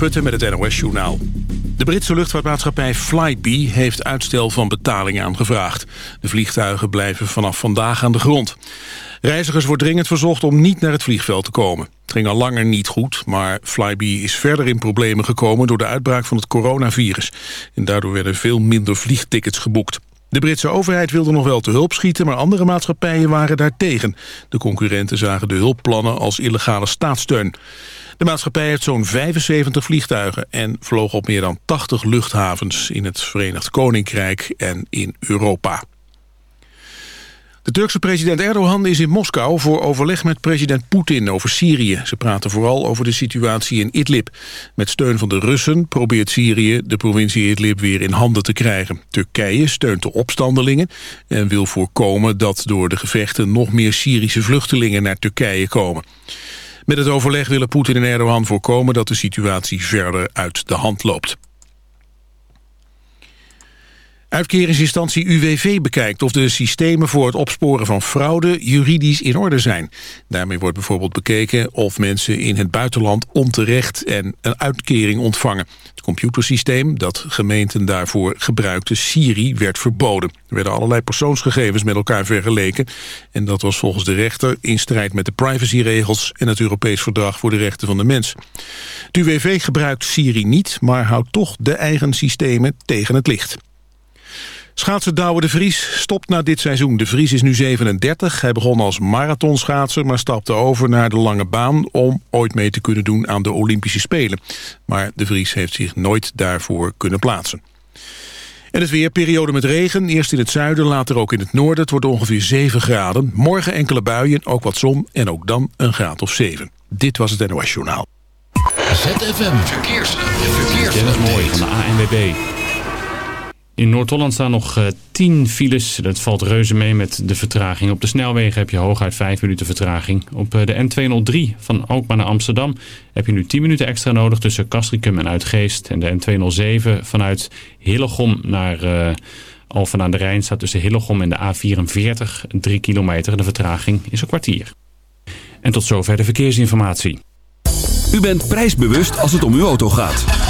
Putten met het NOS-journaal. De Britse luchtvaartmaatschappij Flybe heeft uitstel van betalingen aangevraagd. De vliegtuigen blijven vanaf vandaag aan de grond. Reizigers wordt dringend verzocht om niet naar het vliegveld te komen. Het ging al langer niet goed, maar Flybe is verder in problemen gekomen... door de uitbraak van het coronavirus. En daardoor werden veel minder vliegtickets geboekt. De Britse overheid wilde nog wel te hulp schieten, maar andere maatschappijen waren daartegen. De concurrenten zagen de hulpplannen als illegale staatssteun. De maatschappij heeft zo'n 75 vliegtuigen en vloog op meer dan 80 luchthavens in het Verenigd Koninkrijk en in Europa. De Turkse president Erdogan is in Moskou voor overleg met president Poetin over Syrië. Ze praten vooral over de situatie in Idlib. Met steun van de Russen probeert Syrië de provincie Idlib weer in handen te krijgen. Turkije steunt de opstandelingen en wil voorkomen dat door de gevechten nog meer Syrische vluchtelingen naar Turkije komen. Met het overleg willen Poetin en Erdogan voorkomen dat de situatie verder uit de hand loopt. Uitkeringsinstantie UWV bekijkt of de systemen voor het opsporen van fraude juridisch in orde zijn. Daarmee wordt bijvoorbeeld bekeken of mensen in het buitenland onterecht en een uitkering ontvangen. Het computersysteem dat gemeenten daarvoor gebruikte, Siri, werd verboden. Er werden allerlei persoonsgegevens met elkaar vergeleken en dat was volgens de rechter in strijd met de privacyregels en het Europees Verdrag voor de Rechten van de Mens. Het UWV gebruikt Siri niet, maar houdt toch de eigen systemen tegen het licht. Schaatser Douwe de Vries stopt na dit seizoen. De Vries is nu 37. Hij begon als marathonschaatser, maar stapte over naar de lange baan... om ooit mee te kunnen doen aan de Olympische Spelen. Maar de Vries heeft zich nooit daarvoor kunnen plaatsen. En het weer, periode met regen. Eerst in het zuiden, later ook in het noorden. Het wordt ongeveer 7 graden. Morgen enkele buien, ook wat zon en ook dan een graad of 7. Dit was het NOS Journaal. ZFM Verkeers. Verkeers. Dennis Mooi van de ANWB. In Noord-Holland staan nog uh, 10 files. Dat valt reuze mee met de vertraging. Op de snelwegen heb je hooguit 5 minuten vertraging. Op uh, de N203 van Alkmaar naar Amsterdam heb je nu 10 minuten extra nodig tussen Castricum en Uitgeest. En de N207 vanuit Hillegom naar uh, Alphen aan de Rijn staat tussen Hillegom en de A44 3 kilometer. De vertraging is een kwartier. En tot zover de verkeersinformatie. U bent prijsbewust als het om uw auto gaat.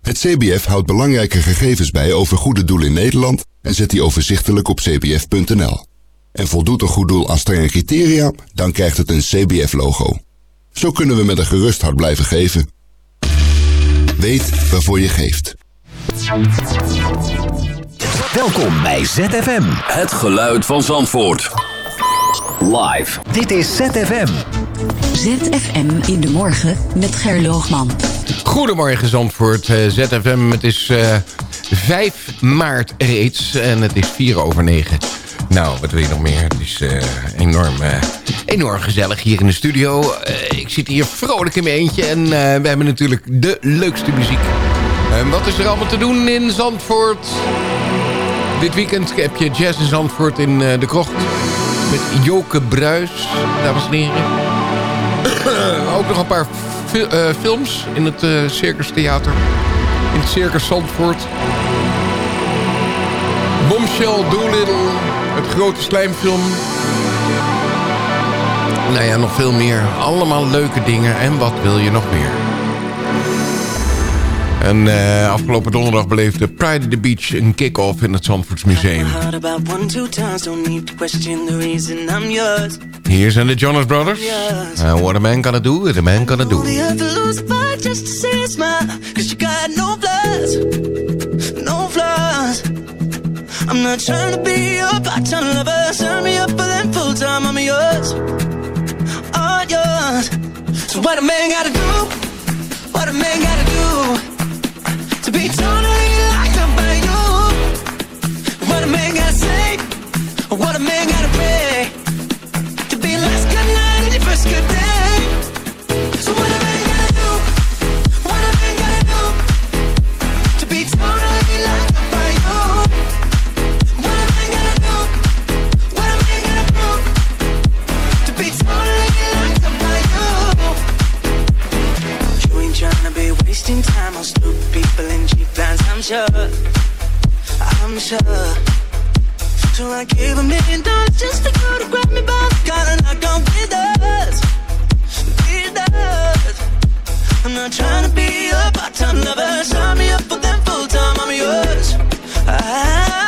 Het CBF houdt belangrijke gegevens bij over goede doelen in Nederland en zet die overzichtelijk op cbf.nl. En voldoet een goed doel aan strenge criteria, dan krijgt het een CBF-logo. Zo kunnen we met een gerust hart blijven geven. Weet waarvoor je geeft. Welkom bij ZFM. Het geluid van Zandvoort. Live. Dit is ZFM. ZFM in de morgen met Gerloogman. Goedemorgen Zandvoort, uh, ZFM. Het is uh, 5 maart reeds en het is 4 over 9. Nou, wat wil je nog meer? Het is uh, enorm, enorm gezellig hier in de studio. ik zit hier vrolijk in mijn eentje en we hebben natuurlijk de leukste muziek En wat is er allemaal te doen in Zandvoort? Dit weekend heb je Jazz in Zandvoort in de krocht. Met Joke Bruis, dames en heren. Ook nog een paar films in het uh, Circus Theater. In het Circus Zandvoort. Bombshell, Doolittle, het grote slijmfilm. Nou ja, nog veel meer. Allemaal leuke dingen. En wat wil je nog meer? En uh, afgelopen donderdag beleefde Pride at the Beach een kick-off in het Zandvoorts Museum. in the Jonas Brothers. Uh, what a man gonna do, what a man gonna do. You have to lose a fight just to see a smile. Cause you got No flaws. I'm not trying to be your part-time lover Sign me up for them full-time, I'm yours All yours So what a man gotta do What a man gotta sure. I'm sure. So I gave a million dollars just to go to grab me by the collar and knock on with us. With us. I'm not trying to be a part-time lover. Sign me up for them full-time. I'm yours. I'm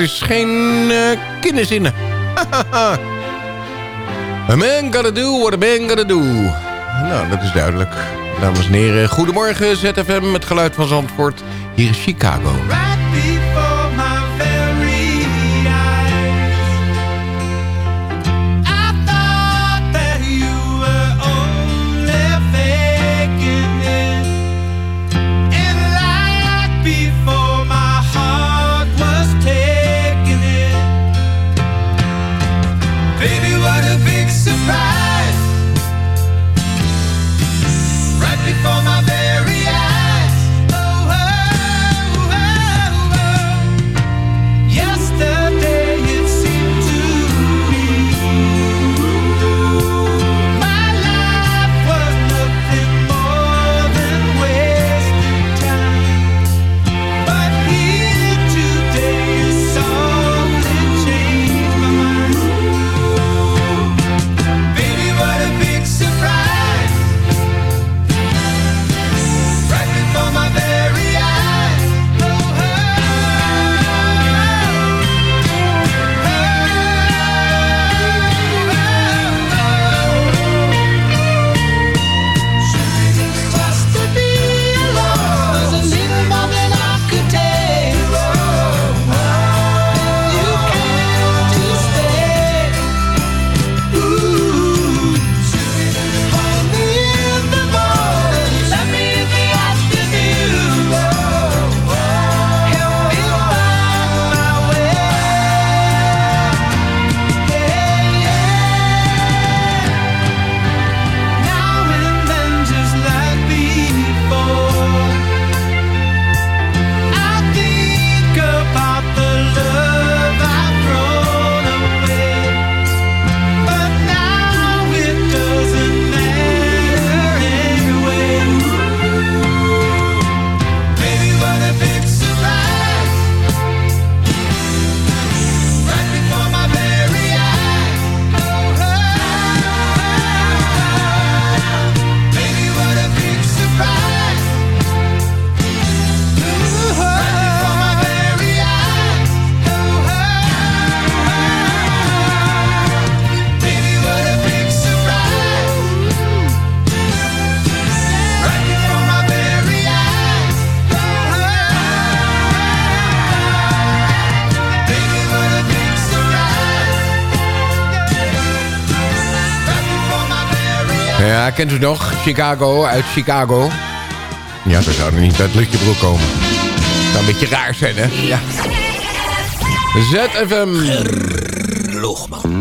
is geen uh, kinderzinnen. a man gotta do what a man gotta do. Nou, dat is duidelijk. Dames en heren, goedemorgen ZFM, met geluid van Zandvoort. Hier is Chicago. Kent u nog? Chicago, uit Chicago. Ja, dat zou er niet uit Lutjebroek komen. Dat zou een beetje raar zijn, hè? Ja. ZFM.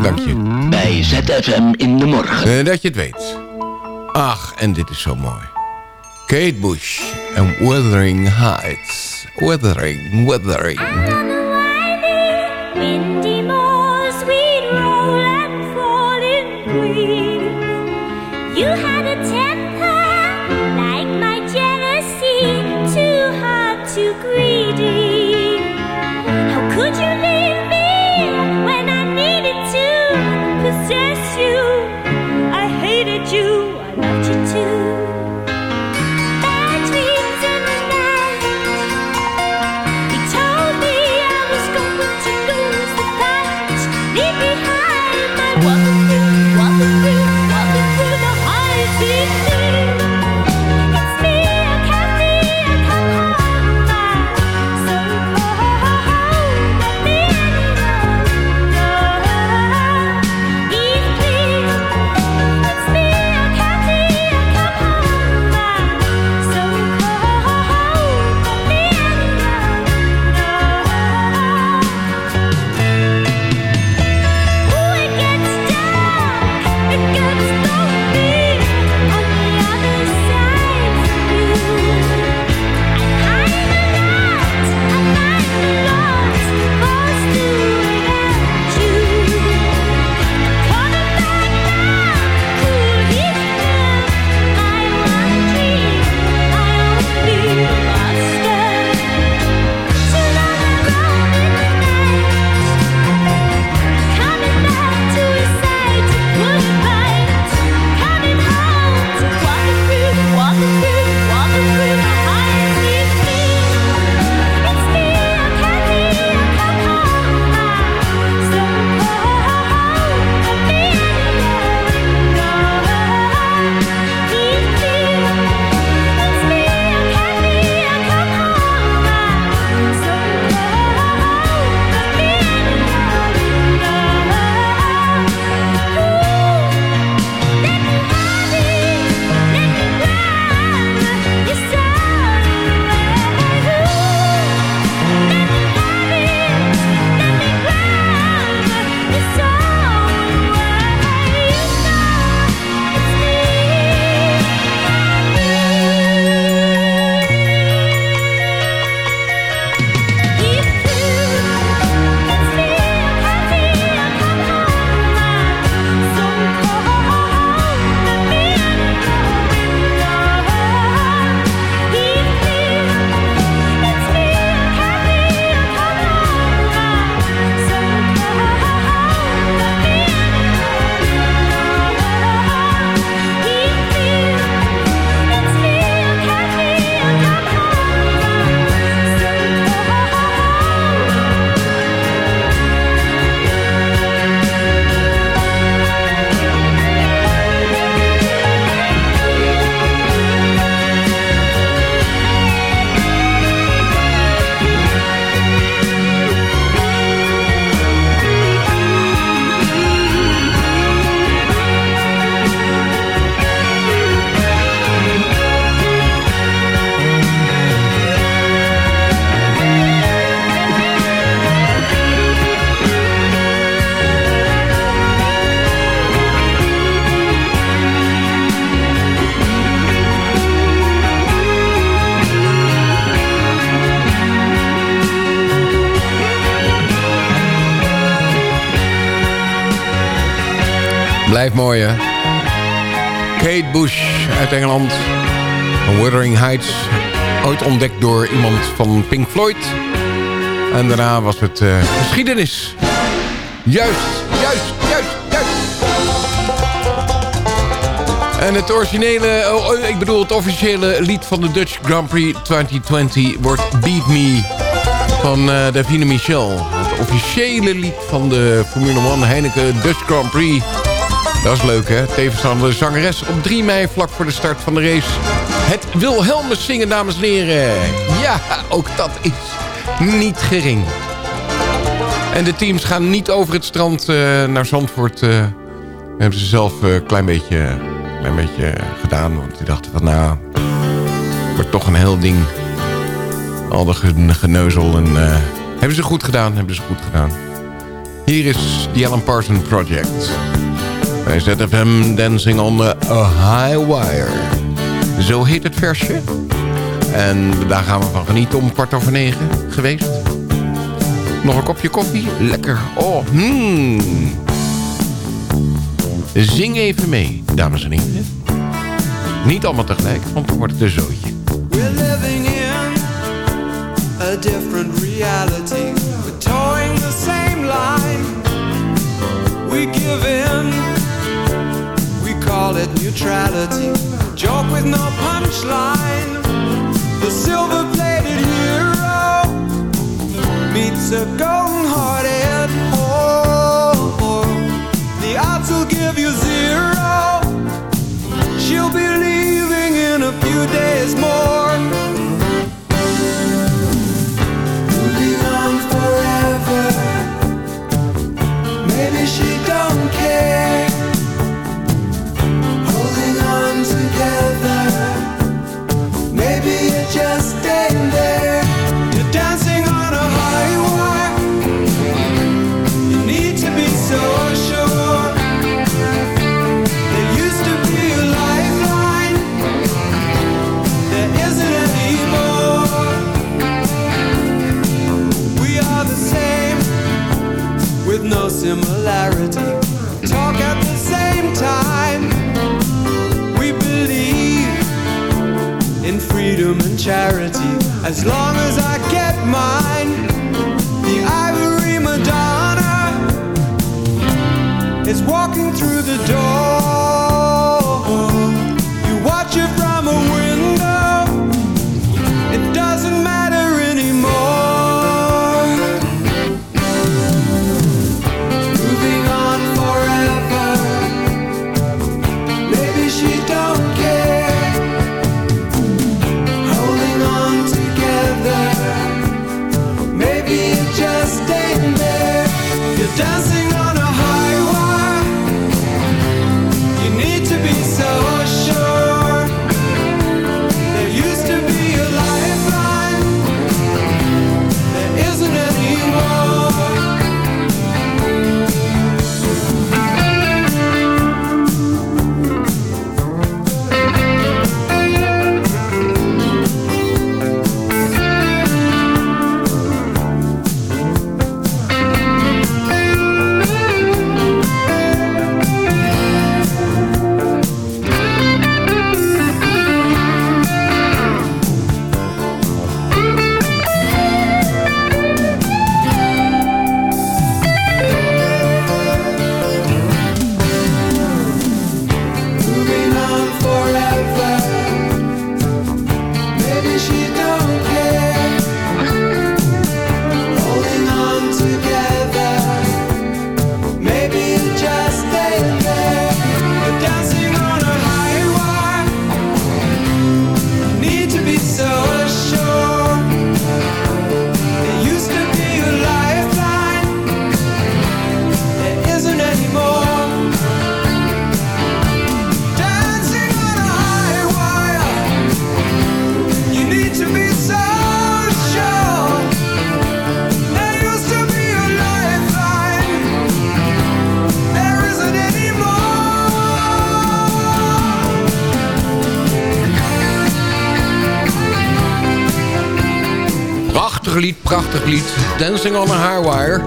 Dank je. Bij ZFM in de morgen. Eh, dat je het weet. Ach, en dit is zo mooi. Kate Bush en Wuthering Heights. Wuthering, Wuthering. Blijft mooi, hè? Kate Bush uit Engeland. Wuthering Heights. Ooit ontdekt door iemand van Pink Floyd. En daarna was het eh, geschiedenis. Juist, juist, juist, juist. En het originele, oh, oh, ik bedoel het officiële lied van de Dutch Grand Prix 2020 wordt Beat Me van eh, Davine Michel. Het officiële lied van de Formule 1 Heineken Dutch Grand Prix. Dat is leuk hè, tevens aan de zangeres op 3 mei vlak voor de start van de race. Het Wilhelmus zingen dames en heren. Ja, ook dat is niet gering. En de teams gaan niet over het strand eh, naar Zandvoort. eh hebben ze zelf een klein beetje klein beetje gedaan. Want die dachten van nou, wordt toch een heel ding. Al de gen- geneuzel. En, eh, hebben ze goed gedaan, hebben ze goed gedaan. Hier is the Alan Parsons Project. Bij ZFM Dancing on the High Wire. Zo heet het versje. En daar gaan we van genieten om kwart over negen geweest. Nog een kopje koffie? Lekker. Oh, hmm. Zing even mee, dames en heren. Niet allemaal tegelijk, want dan wordt het een zootje. We're living in a different reality. We're towing the same line. We give in. Call it neutrality. Joke with no punchline. The silver-plated hero meets a golden-hearted whore. The odds will give you zero. She'll be leaving in a few days more. Charity. As long as I get mine, Dancing on a High Wire.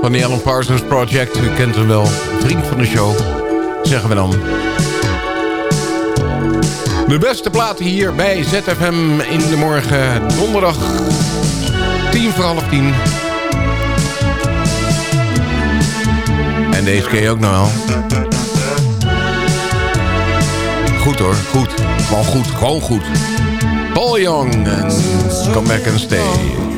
Van de Alan Parsons Project. U kent hem wel. Vriend van de show. Zeggen we dan. De beste platen hier bij ZFM in de morgen. Donderdag. 10 voor half 10. En deze je ook nog wel. Goed hoor, goed. Gewoon goed, gewoon goed. Paul Young en Come Back and Stay.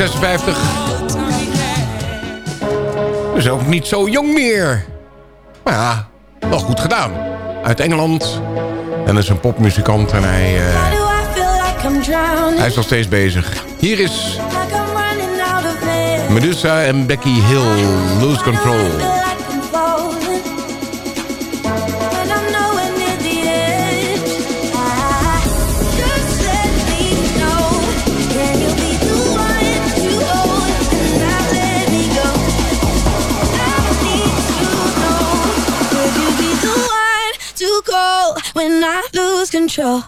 56. Dus ook niet zo jong meer. Maar ja, wel goed gedaan. Uit Engeland. En is een popmuzikant en hij... Eh, hij is nog steeds bezig. Hier is... Medusa en Becky Hill. Lose Control. I lose control.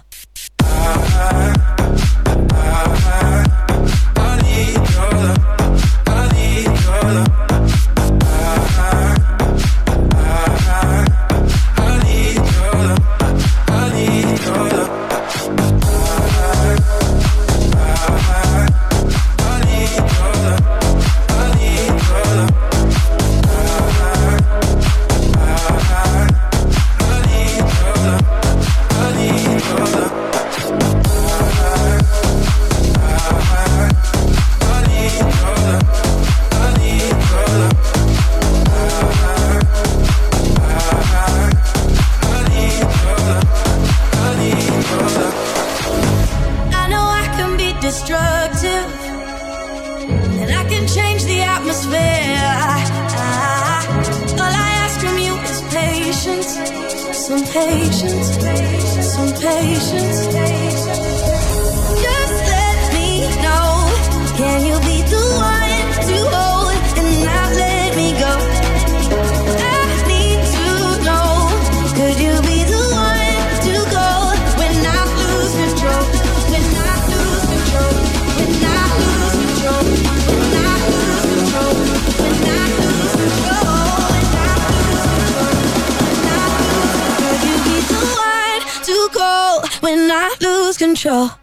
control.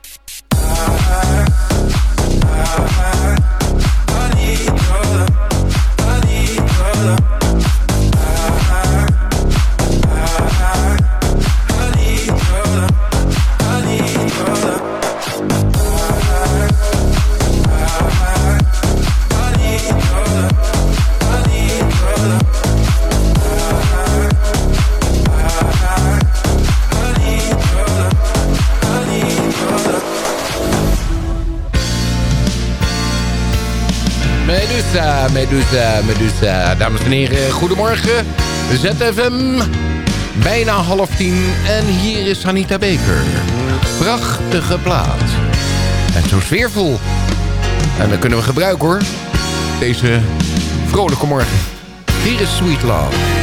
Medusa, Medusa. Dames en heren, goedemorgen. ZFM, bijna half tien. En hier is Anita Beker. Prachtige plaat. En zo sfeervol. En dat kunnen we gebruiken hoor. Deze vrolijke morgen. Hier is Sweet Love.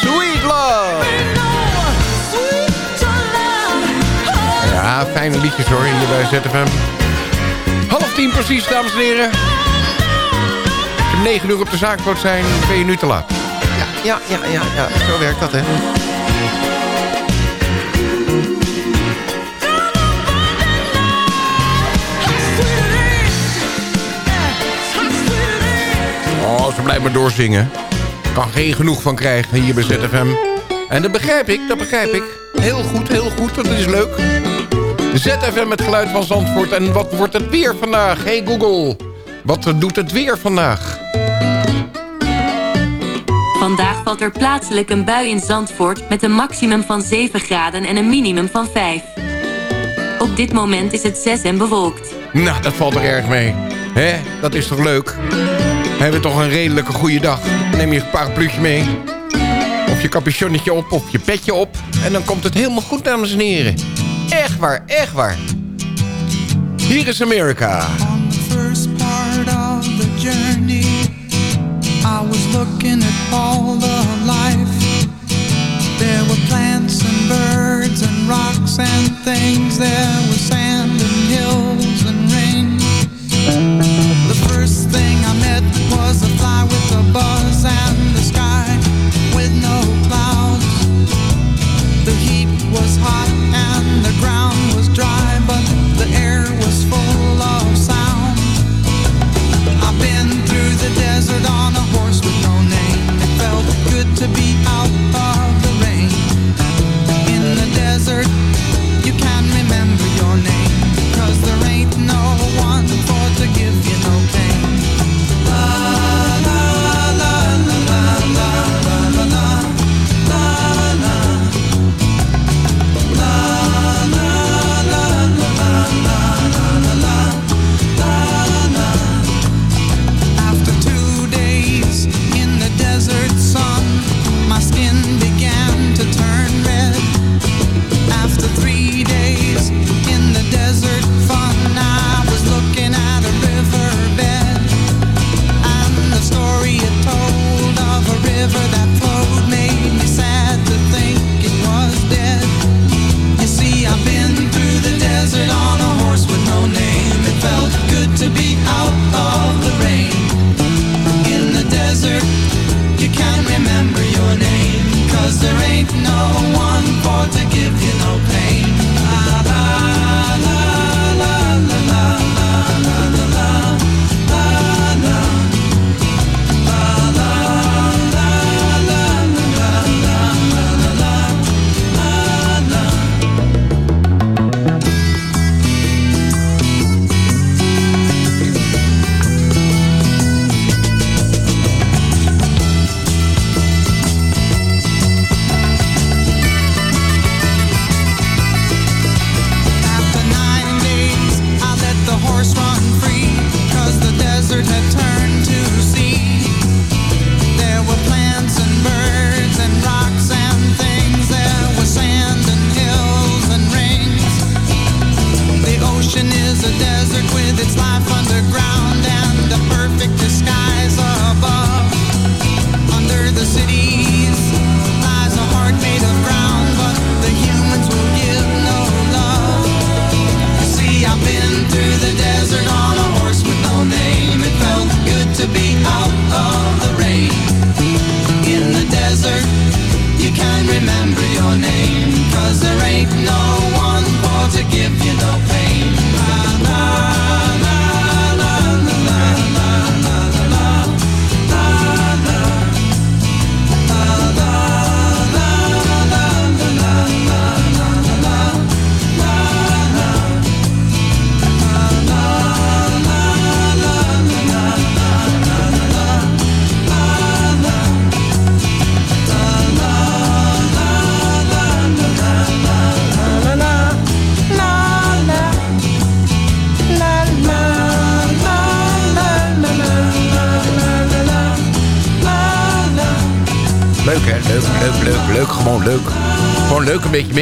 Sweet love. Ja, fijne liedjes hoor, hier bij ZFM. Half tien precies, dames en heren. Als je om negen uur op de zaak moet zijn, ben je nu te laat. Ja, ja, ja, ja, ja. zo werkt dat, hè. Oh, ze blijft maar doorzingen. Kan geen genoeg van krijgen hier bij ZFM. En dat begrijp ik, dat begrijp ik. Heel goed, heel goed, dat is leuk. ZFM met geluid van Zandvoort. En wat wordt het weer vandaag? Hey Google, wat doet het weer vandaag? Vandaag valt er plaatselijk een bui in Zandvoort met een maximum van 7 graden en een minimum van 5. Op dit moment is het 6 en bewolkt. Nou, dat valt er erg mee. Hè, dat is toch leuk? Hebben toch een redelijke goede dag. Neem je parapluutje mee. Of je capuchonnetje op, of je petje op. En dan komt het helemaal goed, dames en heren. Echt waar, echt waar. Hier is Amerika. first part of the journey I was looking at all the life There were plants and birds and rocks and things There was sand and hills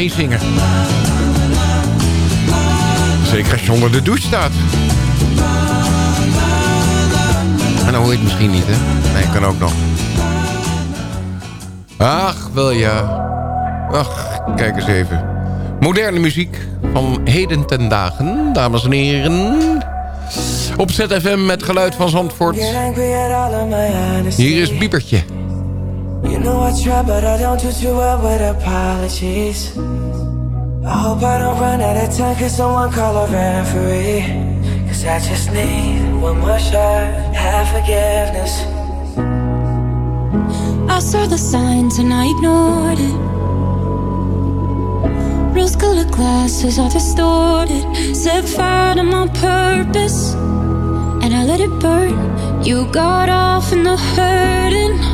meezingen. Zeker als je onder de douche staat. En dan hoor je het misschien niet hè. Nee, kan ook nog. Ach, wel ja. Ach, kijk eens even. Moderne muziek van heden ten dagen, dames en heren. Op ZFM met geluid van Zandvoort. Hier is Biebertje. You know I try, but I don't do too well with apologies. I hope I don't run out of time, cause someone call a referee. Cause I just need one more shot, have forgiveness. I saw the signs and I ignored it. Rose colored glasses are distorted. Set fire to my purpose, and I let it burn. You got off in the hurting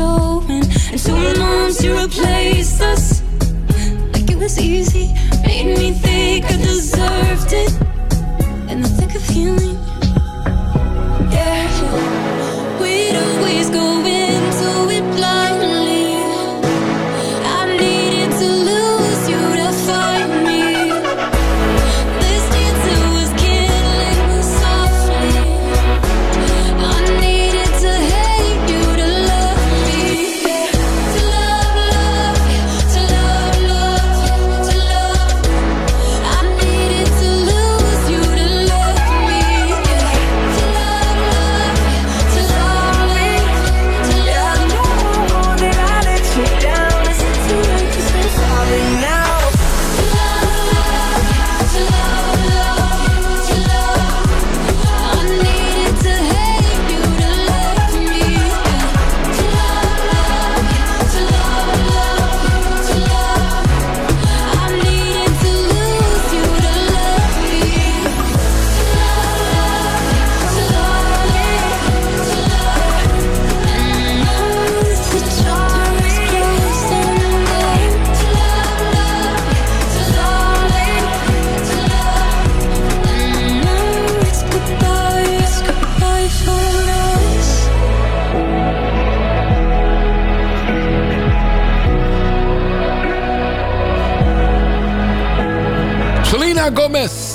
Showing. And two months to replace us. Like it was easy, made me think I deserved it. In the thick of healing.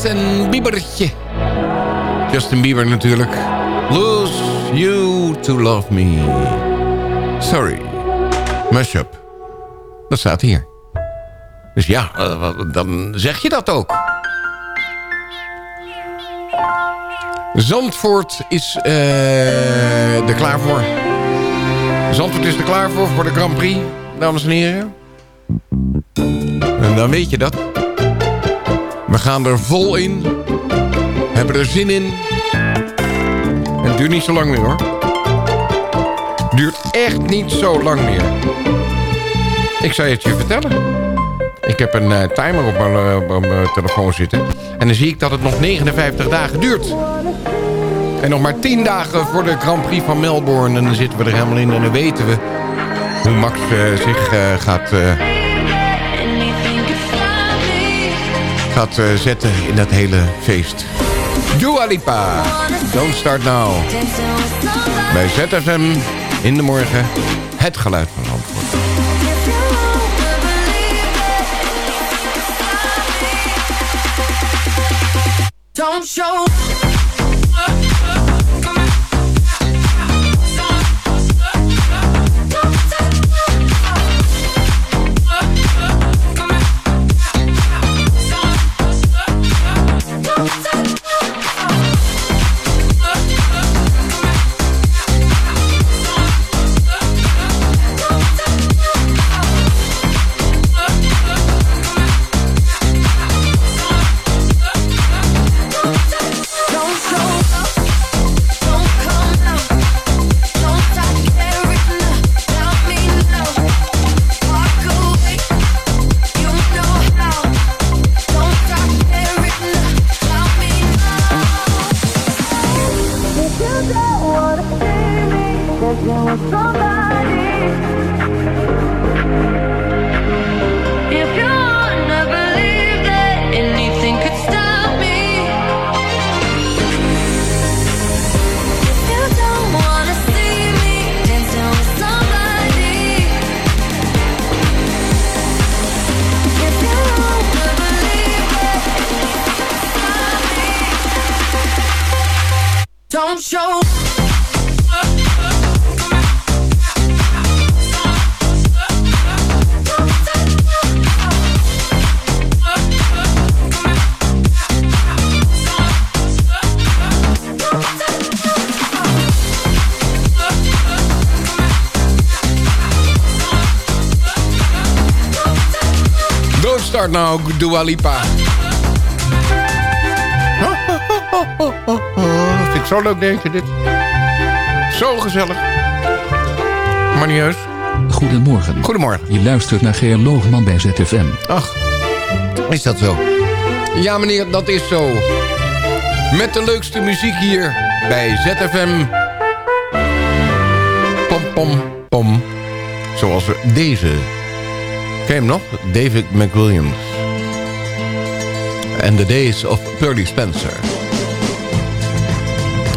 Gomez en Biebertje. Justin Bieber natuurlijk. Lose you to love me. Sorry. Mashup. Dat staat hier. Dus ja, eh, dan zeg je dat ook. Zandvoort is eh, er klaar voor. Zandvoort is er klaar voor, voor de Grand Prix, dames en heren. En dan weet je dat. We gaan er vol in. Hebben er zin in. En het duurt niet zo lang meer hoor. Duurt echt niet zo lang meer. Ik zou het je vertellen. Ik heb een eh, timer op mijn, eh, op mijn telefoon zitten. En dan zie ik dat het nog 59 dagen duurt. En nog maar 10 dagen voor de Grand Prix van Melbourne. En dan zitten we er helemaal in. En dan weten we hoe Max eh, zich eh, gaat, gaat eh, zetten in dat hele feest. Dua. Don't start now. Bij ZFM in de morgen. Het geluid van Antwoord. Show. Don't show. Don't start now, Dua Lipa. Ik zo leuk, denk je dit? Zo gezellig. Maar niet heus. Goedemorgen. Goedemorgen. Je luistert naar Geer Loogman bij ZFM. Ach, is dat zo? Ja, meneer, dat is zo. Met de leukste muziek hier bij ZFM. Pom, pom, pom. Zoals we deze. Ken je hem nog? David McWilliams. And the Days of Pearly Spencer.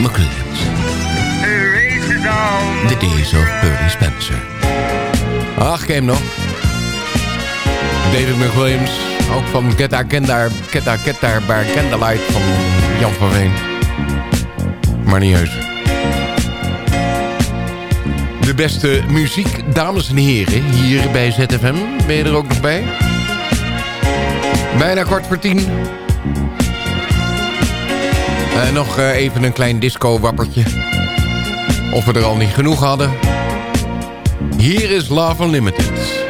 McClelland. The Days of Pearly Spencer. Ach, hem nog? David McWilliams. Ook van Ketta Kendar, Ketta Ketta Bar Candlelight van Jan van Veen. Maar niet heus. De beste muziek, dames en heren, hier bij ZFM. Ben je er ook nog bij? Bijna kwart voor tien. Eh, nog eh, even een klein disco-wappertje. Of we er al niet genoeg hadden. Hier is Love Unlimited.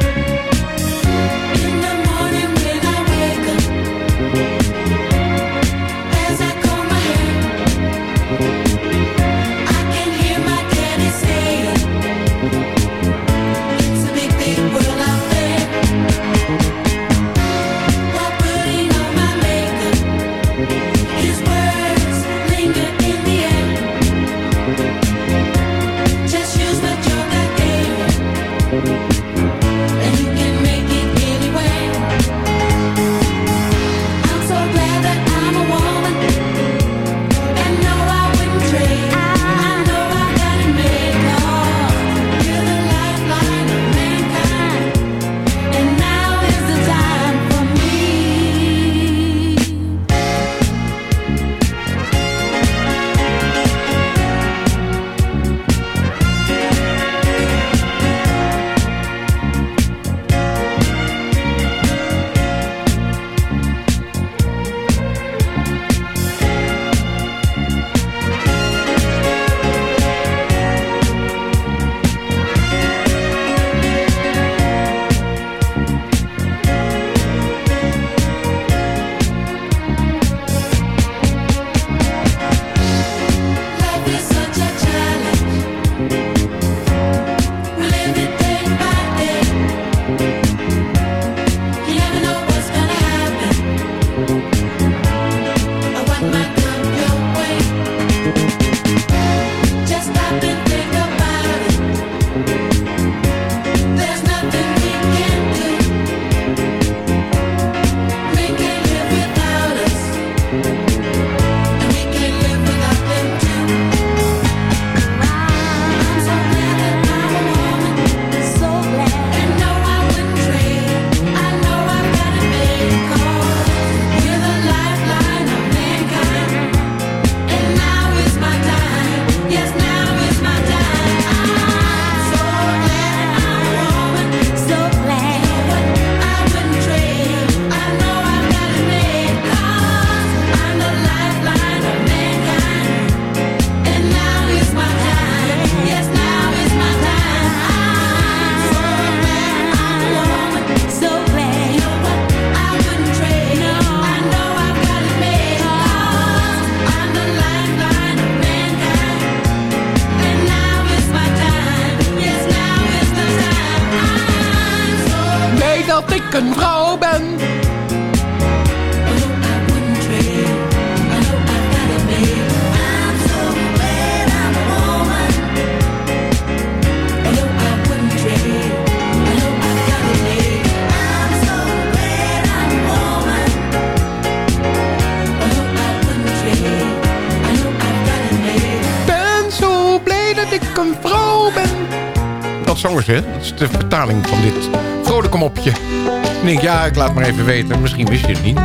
De vertaling van dit vrolijke mopje. Ik denk, ja, ik laat maar even weten. Misschien wist je het niet.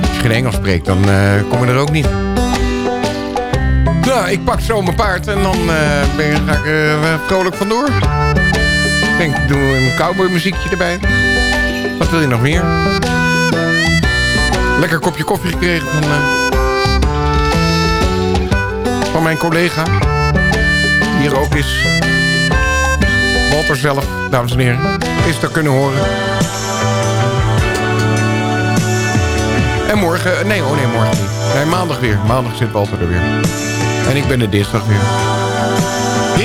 Als je geen Engels spreekt, dan eh, kom je er ook niet. Nou, ik pak zo mijn paard en dan eh, ben, ga ik er eh, vrolijk vandoor. Ik denk, ik doe een cowboymuziekje erbij. Wat wil je nog meer? Lekker kopje koffie gekregen van... van mijn collega. Die hier ook is. Walter zelf, dames en heren. Is er kunnen horen. En morgen... Nee, oh nee, morgen niet. Nee, maandag weer. Maandag zit Walter er weer. En ik ben er dinsdag weer.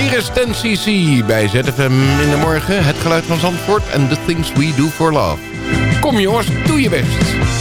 Hier is 10cc bij ZFM in de morgen. Het geluid van Zandvoort en The Things We Do For Love. Kom jongens, doe je best.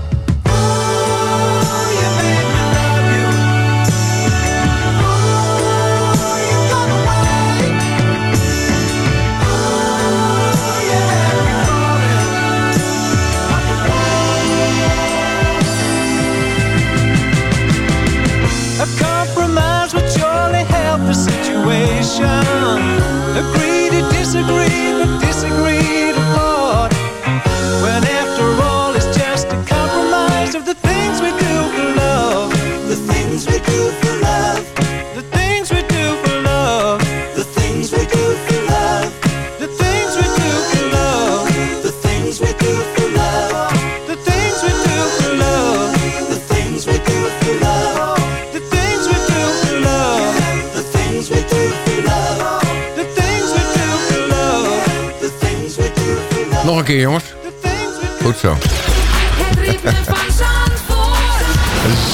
Keer jongens. Goed zo.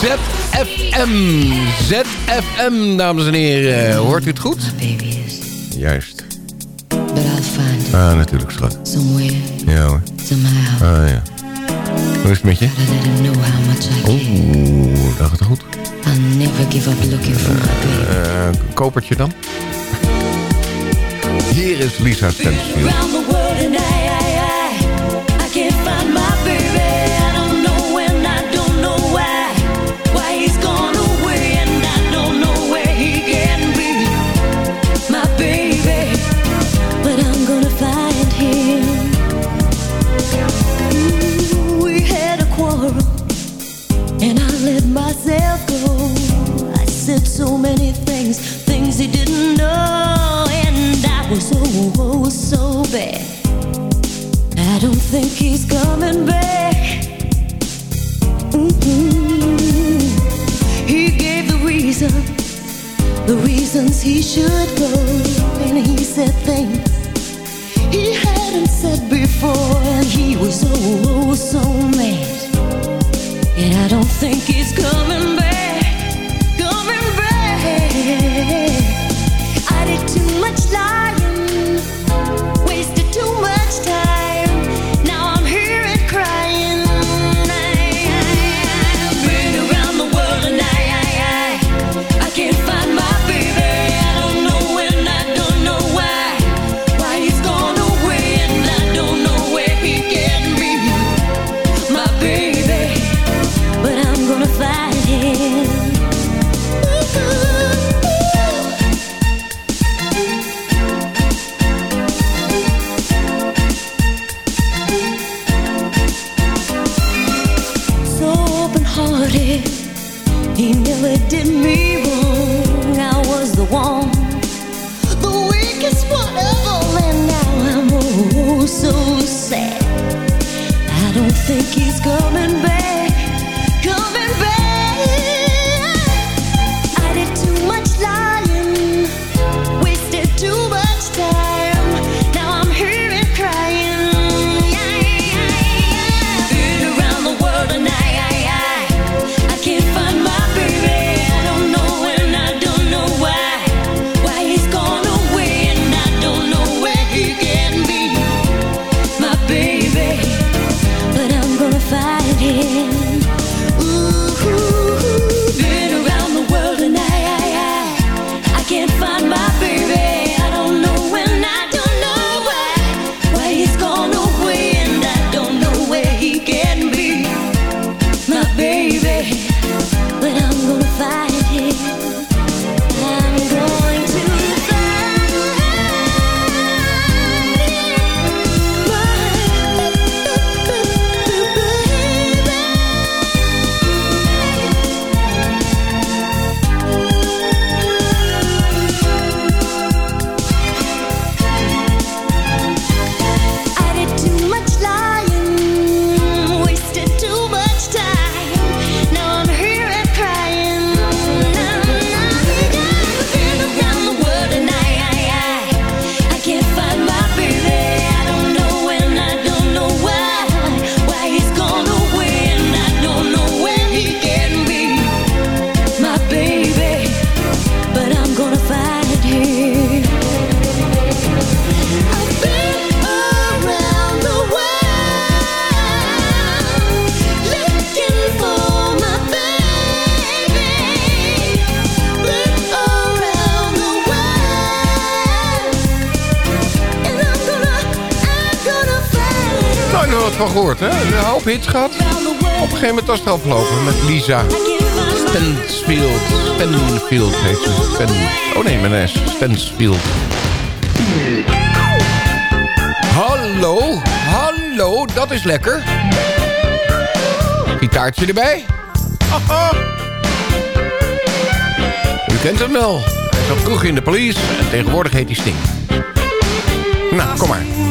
ZFM. ZFM, dames en heren. Hoort u het goed? Juist. Ah, natuurlijk, schat. Somewhere, Ja hoor. Ah ja. Hoe is het met je? Oeh, dat gaat goed. Eh, kopertje dan? Hier is Lisa Stansfield. Think he's coming back. Mm-mm. He gave the reason, the reasons he should go, and he said things he hadn't said before, and he was oh, oh so mad. And I don't think he's coming Nooit nog wat van gehoord, hè? Een hoop hits gehad. Op een gegeven moment was het afgelopen met Lisa. Stansfield. Stanfield heet ze. Oh nee, mijn S. Stansfield. Hallo, hallo, dat is lekker. Gitaartje erbij. U kent hem wel. Hij zat in de police en tegenwoordig heet hij Sting. Nou, kom maar.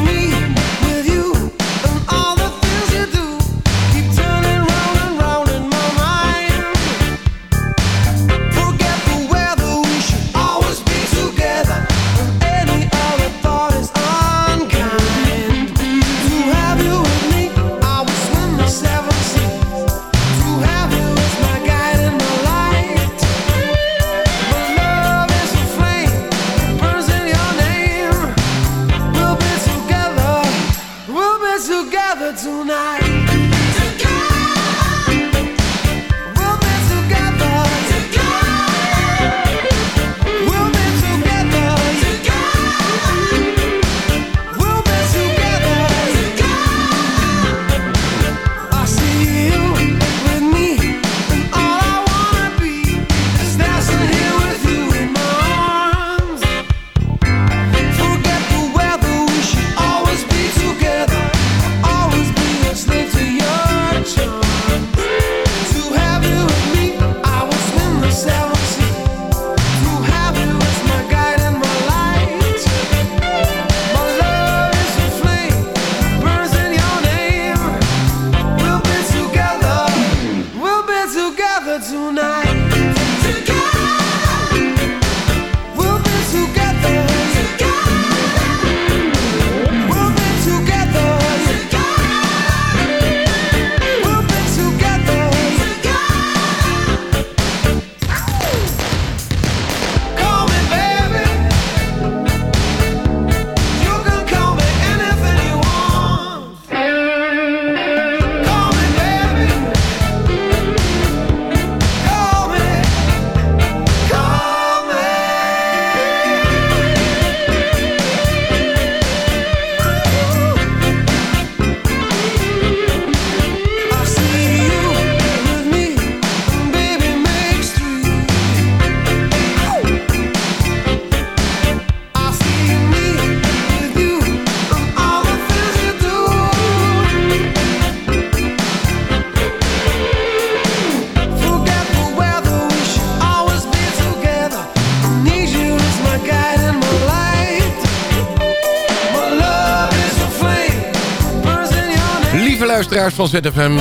Luisteraars van ZFM.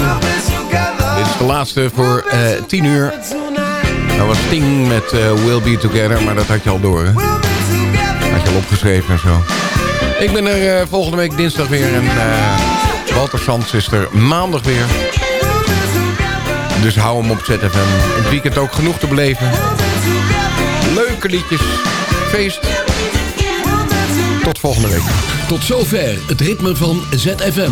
Dit is de laatste voor eh 10 uur. Dat was Sting met eh, We'll Be Together, maar dat had je al door, hè? Had je al opgeschreven en zo. Ik ben er eh, volgende week dinsdag weer en Walter Sands is er maandag weer. Dus hou hem op ZFM. Het weekend ook genoeg te beleven. Leuke liedjes. Feest. Tot volgende week. Tot zover het ritme van ZFM.